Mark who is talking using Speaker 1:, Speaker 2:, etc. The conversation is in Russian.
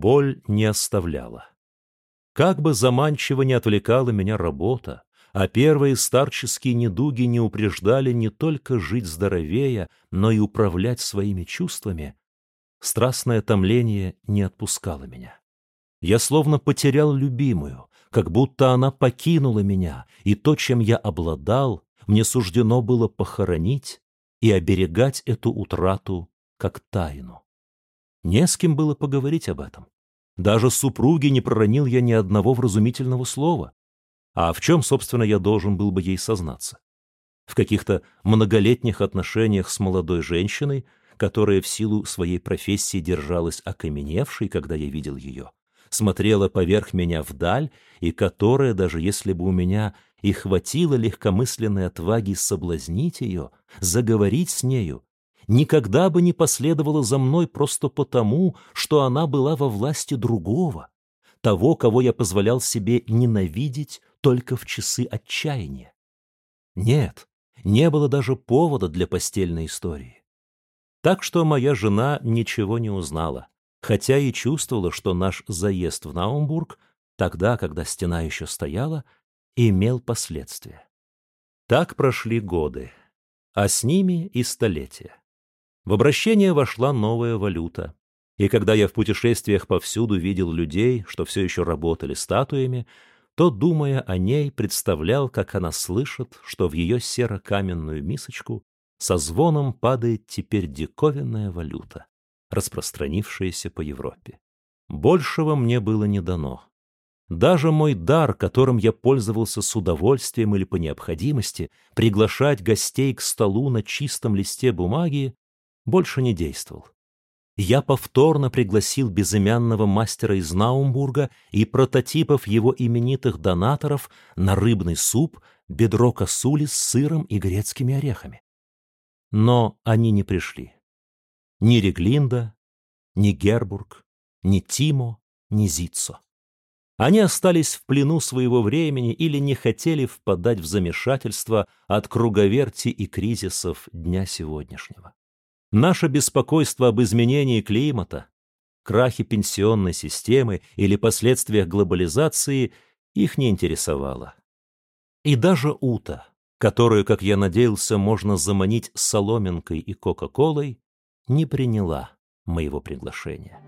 Speaker 1: боль не оставляла. Как бы заманчиво не отвлекала меня работа, а первые старческие недуги не упреждали не только жить здоровее, но и управлять своими чувствами, страстное томление не отпускало меня. Я словно потерял любимую, как будто она покинула меня, и то, чем я обладал, мне суждено было похоронить и оберегать эту утрату как тайну. Не с кем было поговорить об этом. Даже супруге не проронил я ни одного вразумительного слова. А в чем, собственно, я должен был бы ей сознаться? В каких-то многолетних отношениях с молодой женщиной, которая в силу своей профессии держалась окаменевшей, когда я видел ее, смотрела поверх меня вдаль, и которая, даже если бы у меня и хватило легкомысленной отваги соблазнить ее, заговорить с нею, никогда бы не последовала за мной просто потому, что она была во власти другого, того, кого я позволял себе ненавидеть только в часы отчаяния. Нет, не было даже повода для постельной истории. Так что моя жена ничего не узнала, хотя и чувствовала, что наш заезд в Наумбург, тогда, когда стена еще стояла, имел последствия. Так прошли годы, а с ними и столетия. В обращение вошла новая валюта, и когда я в путешествиях повсюду видел людей, что все еще работали статуями, то, думая о ней, представлял, как она слышит, что в ее серо-каменную мисочку со звоном падает теперь диковинная валюта, распространившаяся по Европе. Большего мне было не дано. Даже мой дар, которым я пользовался с удовольствием или по необходимости, приглашать гостей к столу на чистом листе бумаги, больше не действовал. Я повторно пригласил безымянного мастера из Наумбурга и прототипов его именитых донаторов на рыбный суп, бедро косули с сыром и грецкими орехами. Но они не пришли. Ни Реглинда, ни Гербург, ни Тимо, ни Зицо. Они остались в плену своего времени или не хотели впадать в замешательство от круговерти и кризисов дня сегодняшнего. Наше беспокойство об изменении климата, крахе пенсионной системы или последствиях глобализации их не интересовало. И даже Ута, которую, как я надеялся, можно заманить соломинкой и кока-колой, не приняла моего приглашения.